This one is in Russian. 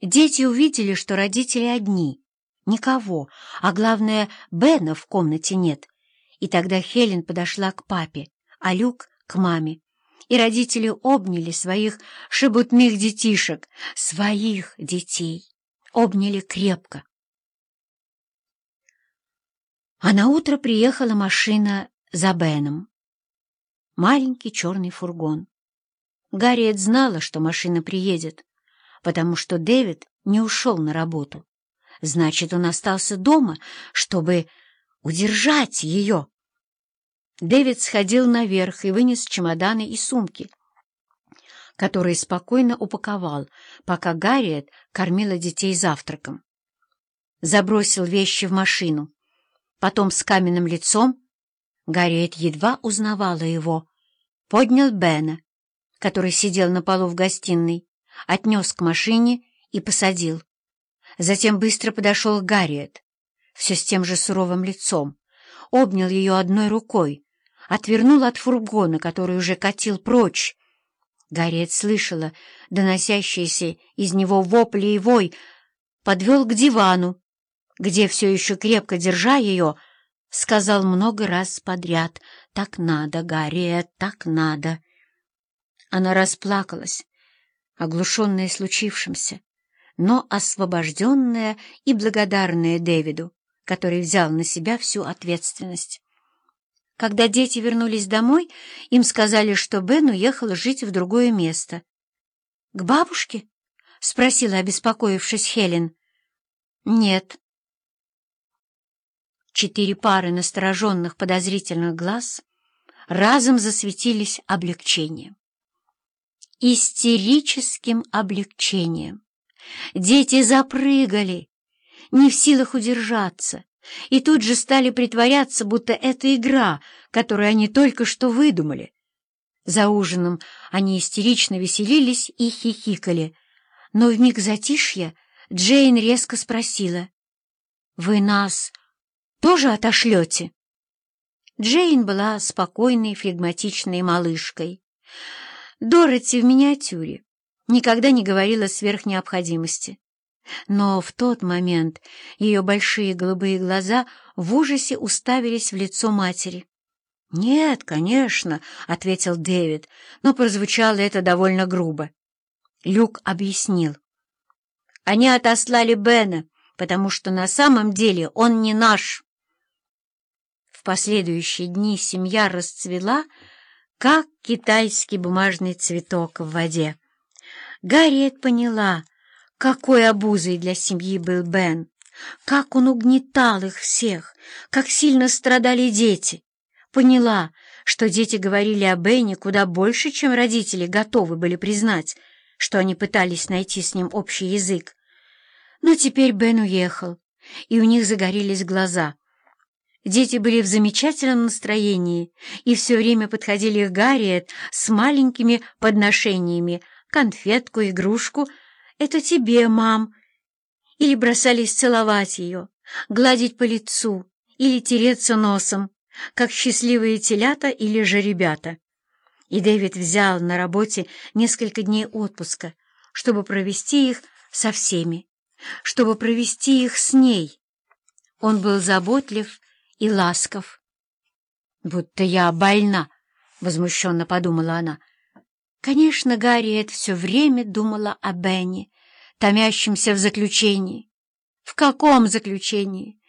Дети увидели, что родители одни, никого, а главное, Бена в комнате нет. И тогда Хелен подошла к папе, а Люк — к маме. И родители обняли своих шебутных детишек, своих детей, обняли крепко. А на утро приехала машина за Беном. Маленький черный фургон. Гарриет знала, что машина приедет, потому что Дэвид не ушел на работу. Значит, он остался дома, чтобы удержать ее. Дэвид сходил наверх и вынес чемоданы и сумки, которые спокойно упаковал, пока Гарриет кормила детей завтраком. Забросил вещи в машину. Потом с каменным лицом Гарриет едва узнавала его. Поднял Бена, который сидел на полу в гостиной, отнес к машине и посадил. Затем быстро подошел Гарриет, все с тем же суровым лицом, обнял ее одной рукой, отвернул от фургона, который уже катил прочь. Гарриет слышала доносящиеся из него вопли и вой, подвел к дивану, где все еще крепко держа ее, сказал много раз подряд «Так надо, Гарри, так надо». Она расплакалась, оглушенная случившимся, но освобожденная и благодарная Дэвиду, который взял на себя всю ответственность. Когда дети вернулись домой, им сказали, что Бен уехал жить в другое место. — К бабушке? — спросила, обеспокоившись Хелен. — Нет, Четыре пары настороженных подозрительных глаз разом засветились облегчением. Истерическим облегчением. Дети запрыгали, не в силах удержаться, и тут же стали притворяться, будто это игра, которую они только что выдумали. За ужином они истерично веселились и хихикали, но в миг затишья Джейн резко спросила, «Вы нас тоже отошлете?» Джейн была спокойной, флегматичной малышкой. Дороти в миниатюре никогда не говорила сверх необходимости. Но в тот момент ее большие голубые глаза в ужасе уставились в лицо матери. «Нет, конечно», — ответил Дэвид, но прозвучало это довольно грубо. Люк объяснил. «Они отослали Бена, потому что на самом деле он не наш». В последующие дни семья расцвела, как китайский бумажный цветок в воде. Гарриет поняла, какой обузой для семьи был Бен, как он угнетал их всех, как сильно страдали дети. Поняла, что дети говорили о Бене куда больше, чем родители готовы были признать, что они пытались найти с ним общий язык. Но теперь Бен уехал, и у них загорелись глаза — Дети были в замечательном настроении и все время подходили к Гарриет с маленькими подношениями, конфетку, игрушку «Это тебе, мам!» или бросались целовать ее, гладить по лицу или тереться носом, как счастливые телята или же ребята. И Дэвид взял на работе несколько дней отпуска, чтобы провести их со всеми, чтобы провести их с ней. Он был заботлив и ласков. «Будто я больна», — возмущенно подумала она. Конечно, Гарриет все время думала о Бенни, томящемся в заключении. В каком заключении?